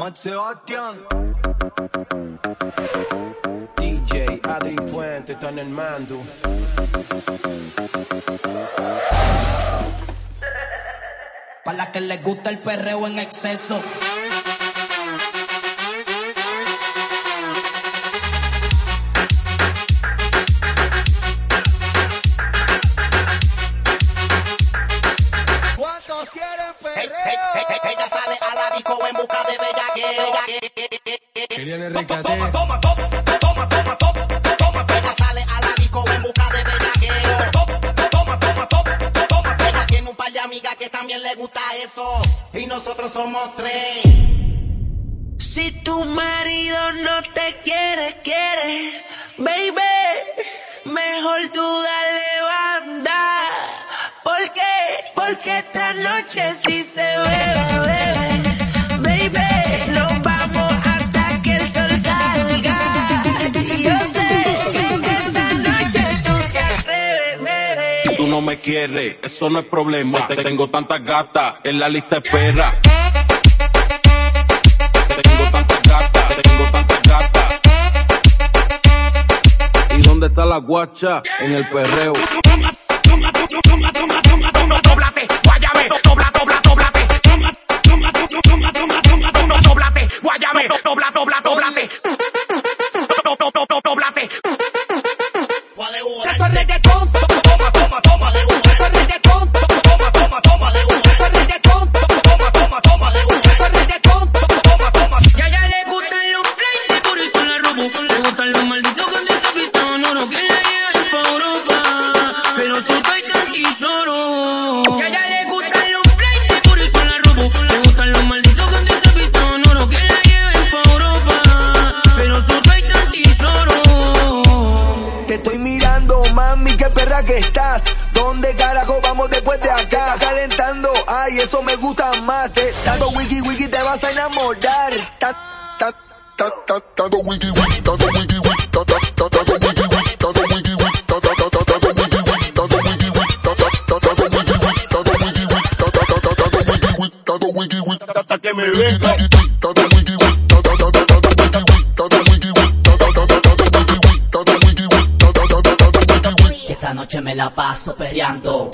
Matt Sebastián. DJ Adri Fuente está en el mando. Para la que les gusta el perreo en exceso. RKT. Toma, toma, toma, toma, toma, toma, toma. Ella sale a la disco en busca de bellaqueo. Toma, toma, toma, toma, toma. Ella tiene un par de amigas que también le gusta eso. Y nosotros somos tres. Si tu marido no te quiere, quiere, baby, mejor tú dale banda. ¿Por qué? Porque esta noche sí se bebe, bebe. No me quieres, eso no es problema. Te tengo tantas gatas en la lista de espera. Te tengo tantas gatas, te tengo tantas gatas. ¿Y dónde está la guacha? En el perreo. Toma, toma, toma, toma, toma, toma, toma, doblate, guayame, dobla, dobla, doblate. Toma, toma, toma, toma, toma, toma, toma, doblate, guayame, dobla, dobla, doblate. Do- do- do- do- Doblate. Esto es reggaetón, enamorar. Ta- ta- ta- ta- Tanto wiki wiki, tanto wiki wiki, ta- ta- ta- tanto wiki wiki, tanto wiki wiki, ta- ta- ta- ta- tanto wiki wiki, tanto wiki wiki, ta- ta- ta- tanto wiki wiki, tanto wiki wiki, ta- ta- ta- ta- tanto wiki wiki, tanto wiki wiki, hasta que me venga. Tanto wiki wiki, ta- ta- ta- ta- tanto wiki wiki, tanto wiki wiki, ta- ta- ta- ta- tanto wiki wiki, tanto wiki wiki, ta- ta- ta- ta- tanto wiki wiki. Que esta noche me la paso peleando.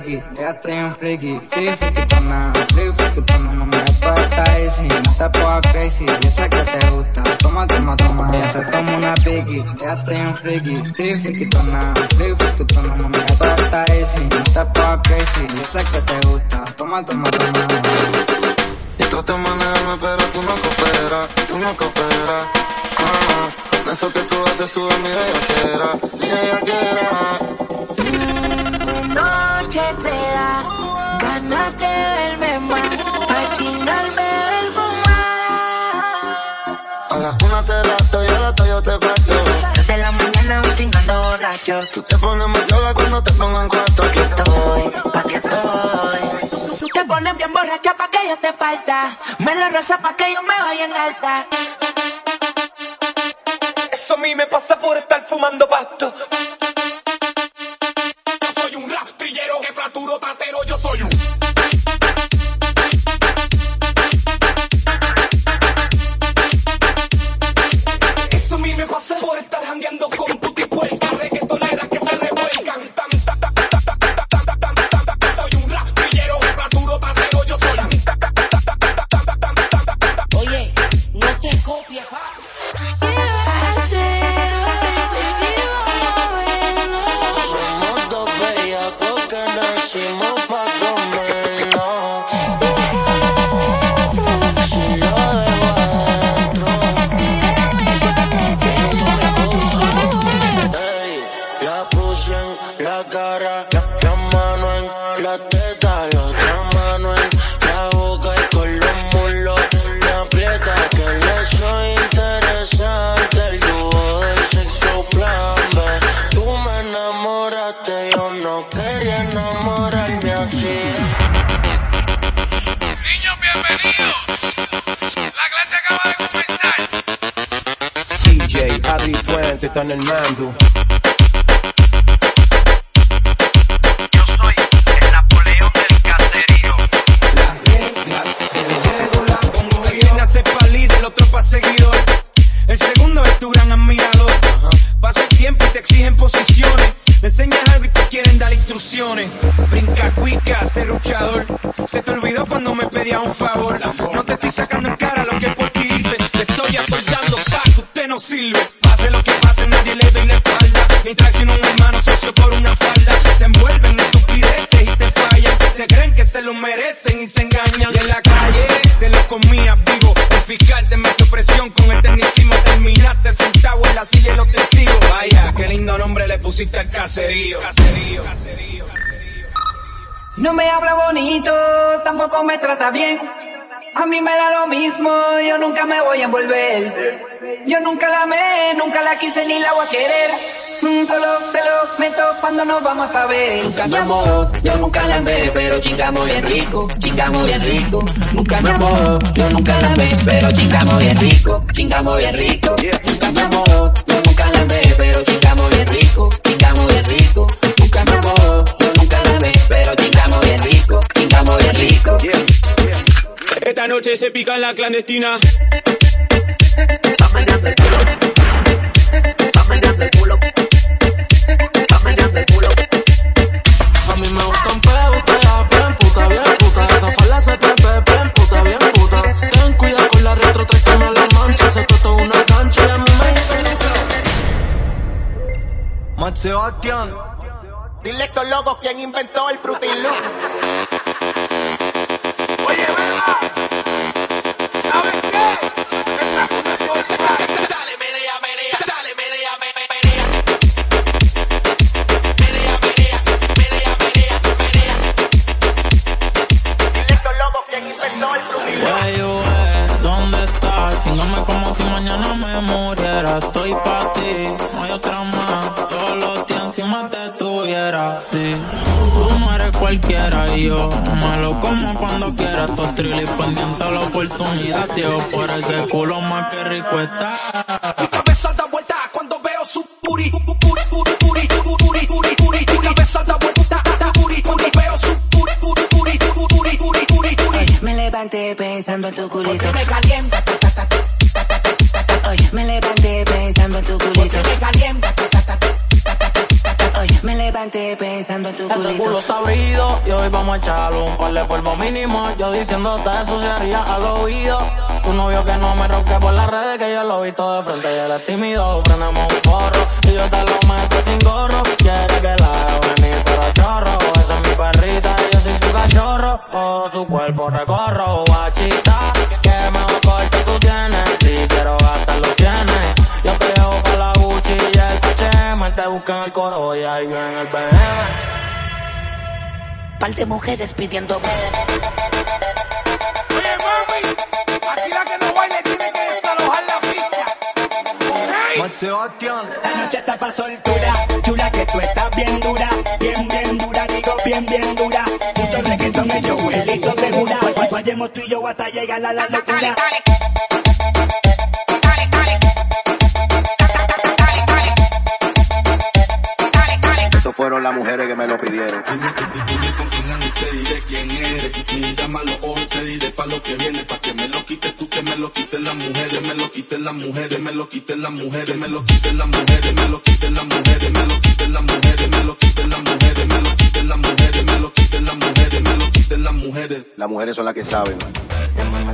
Piqui, ella está bien friki, free frikitona, no me falta easy, no te pongas crazy, yo sé que te gusta, toma, toma, toma. Ella se toma una piqui, ella está bien friki, free frikitona, no me falta easy, no te pongas crazy, yo sé que te gusta, toma, toma, toma. Y tú te manejas, pero tú no cooperas, tú no cooperas. Ah, eso que tú haces sube mi bellaquera, mi bellaquera. De te da ganas de verme más, pa' chingarme del fumar. A las una te rato y a las dos yo te paso. Desde la mañana voy chingando borracho. Tú te pones más sola cuando te pongan cuatro. Aquí estoy, pa' ti estoy. Tú te pones bien borracha pa' que yo te falta. Me lo rosa pa' que yo me vaya en alta. puerta. Yo no quería enamorarme así. Niños, bienvenidos. La clase acaba de comenzar. DJ Adri Fuente está en el mando. Yo soy el Napoleón del caserío. El nace pa' líder, el otro pa' seguidor. El segundo es tu gran admirador. Pasa el tiempo y te exigen posiciones. Le enseñas algo y te quieren dar instrucciones. Brinca, cuica, ser luchador. Se te olvidó cuando me pedía un favor. No te estoy sacando en cara lo que por ti hice. Te estoy apoyando, pa' usted no sirve. Pase lo que pase, nadie le doy la espalda. Ni traiciono a un hermano socio por una falda. Se envuelven en estupideces y te fallan. Se creen que se lo merecen y se engañan. Y en la calle te lo comías vivo. El fiscal te metió presión con el tecnicismo. Terminaste sentado en la silla de los testigos. Vaya, qué lindo nombre le pusiste al caserío. Caserío, caserío. No me habla bonito, tampoco me trata bien. A mí me da lo mismo, yo nunca me voy a envolver. Yo nunca la amé, nunca la quise ni la voy a querer. Mm, Solo cuando nos vamos a ver. Nunca me amó, yo nunca la amé, pero chingamos bien rico, chingamos bien rico. Nunca me amó, yo nunca la amé, pero chingamos bien rico, chingamos bien rico. Nunca me amó, yo nunca la amé, pero chingamos bien rico, chingamos bien rico. Nunca me amó, yo nunca la amé, pero chingamos bien rico, chingamos bien rico. Esta noche se pica en la clandestina. Va meneando Sebastián. Directo loco quien inventó el frutilú. Oye, ¿Sabes qué? Dale. Dale, Directo loco quien inventó el frutilú. Eh, ¿dónde estás? Como si mañana me muriera. Estoy pa' ti, no hay otra más. Días encima te tuviera. Sí, tú no eres cualquiera y yo me lo como cuando quiera. Estos trillis pendientes a la oportunidad. Ciego por ese culo más que rico está. Mi cabeza da vuelta cuando veo su puri, puri, puri, puri, puri, puri, puri, puri. Mi cabeza da vuelta, da puri, puri, veo su puri, puri, puri, puri, puri, puri, puri. Me levanté pensando en tu culito. Me calienta, ta, ta, ta, ta, ta, ta, ta, ta. Hoy me levanté pensando en tu culito. Me calienta, ta, ta, ta, ta, ta, ta, me levanté pensando en tu Ese culo culito. está abrido y hoy vamos a echarle un par de polvo mínimo. Yo diciéndote eso se haría al oído. Tu novio que no me roque por las redes que yo lo he visto de frente y él es tímido. Prendemos un porro y yo te lo meto sin gorro. Quiere que Par de mujeres pidiendo Oye, mami, aquí la que no baile tiene que desalojar la Sebastián. La noche está pa' soltura, chula que tú estás bien dura, bien bien dura, digo bien bien dura. Mucho reggaetón y yo huelito segura. Cuando vayamos tú y yo hasta llegar a la locura. Estos fueron las mujeres que me lo pidieron. Dime con quién andas y te diré quién eres. A los ojos, te diré pa' lo que viene. Pa' que me lo quites tú, que me lo quiten las mujeres. Me lo quiten las mujeres, me lo quiten las mujeres. Me lo quiten las mujeres, me lo quiten las mujeres. Me lo quiten las mujeres, me lo quiten las mujeres. Me lo quiten las mujeres, me lo quiten las mujeres. Me lo quiten las mujeres. Las mujeres son las que saben.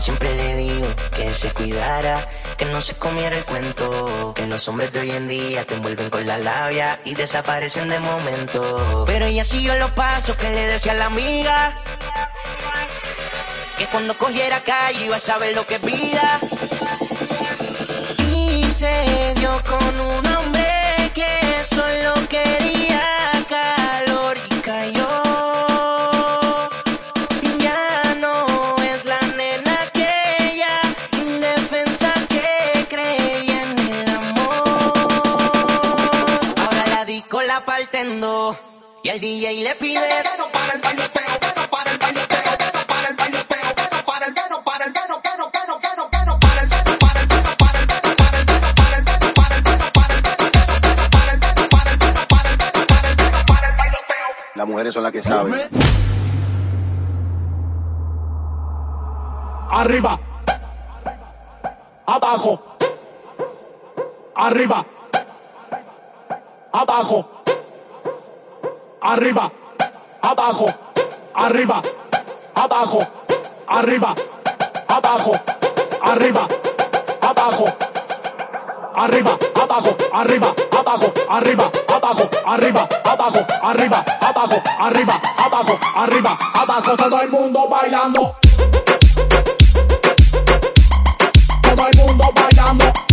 Siempre le dijo que se cuidara, que no se comiera el cuento, que los hombres de hoy en día te envuelven con la labia y desaparecen de momento. Pero ella siguió los pasos que le decía la amiga, que cuando cogiera calle iba a saber lo que es vida. Y se dio con un hombre que solo Y el DJ le pide. Que no para el bailoteo, que no para el bailoteo, que no para el bailoteo, que no para el, que no para el, que no, que no, que no, que no, que no para el, que no para el, que no para el, que no para el, que no para el, que no para el, que no para el, que no para el, que no para el, que no para el, que no para el, que no para el bailoteo. Las mujeres son las que saben. Arriba. Abajo. Arriba. Abajo. Arriba. Abajo. Arriba. Abajo. Arriba. Abajo. Arriba. Abajo. Arriba, abajo, arriba, abajo, arriba, abajo, arriba, abajo, arriba, abajo, arriba, abajo, arriba, abajo, todo el mundo bailando. Todo el mundo bailando.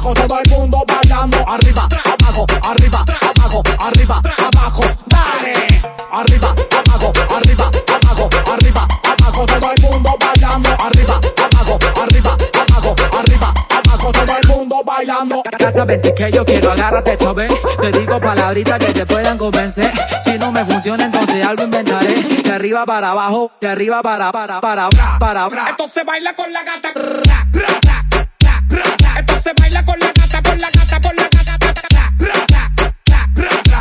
Abajo. Todo el mundo bailando. Arriba, abajo, arriba, abajo, arriba, abajo. Dale. Arriba, abajo, arriba, abajo, arriba, abajo. Todo el mundo bailando. Arriba, abajo, arriba, abajo, arriba, abajo. Todo el mundo bailando. Gata, vente que yo quiero, agárrate esto, ven. Te digo palabritas que te puedan convencer. Si no me funciona, entonces algo inventaré. De arriba para abajo, de arriba para, para, para, para, para. Esto se baila con la gata. Se baila con la gata, con la gata, con la gata.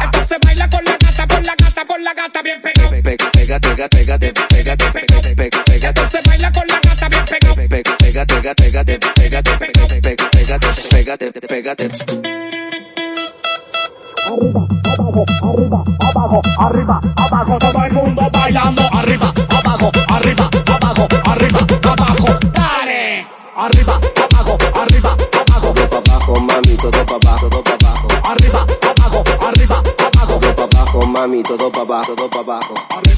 Esto se baila con la gata, con la gata, con la gata bien pegado. Pégate, pégate, pégate, pégate, pégate, pégate. Esto se baila con la gata bien pegado. Pégate, pégate, pégate, pégate, pégate, pégate, pégate. Arriba, abajo, todo el mundo bailando. Arriba, abajo, arriba, abajo, arriba, abajo. Dale. Arriba, mami, todo pa' abajo, todo pa' abajo.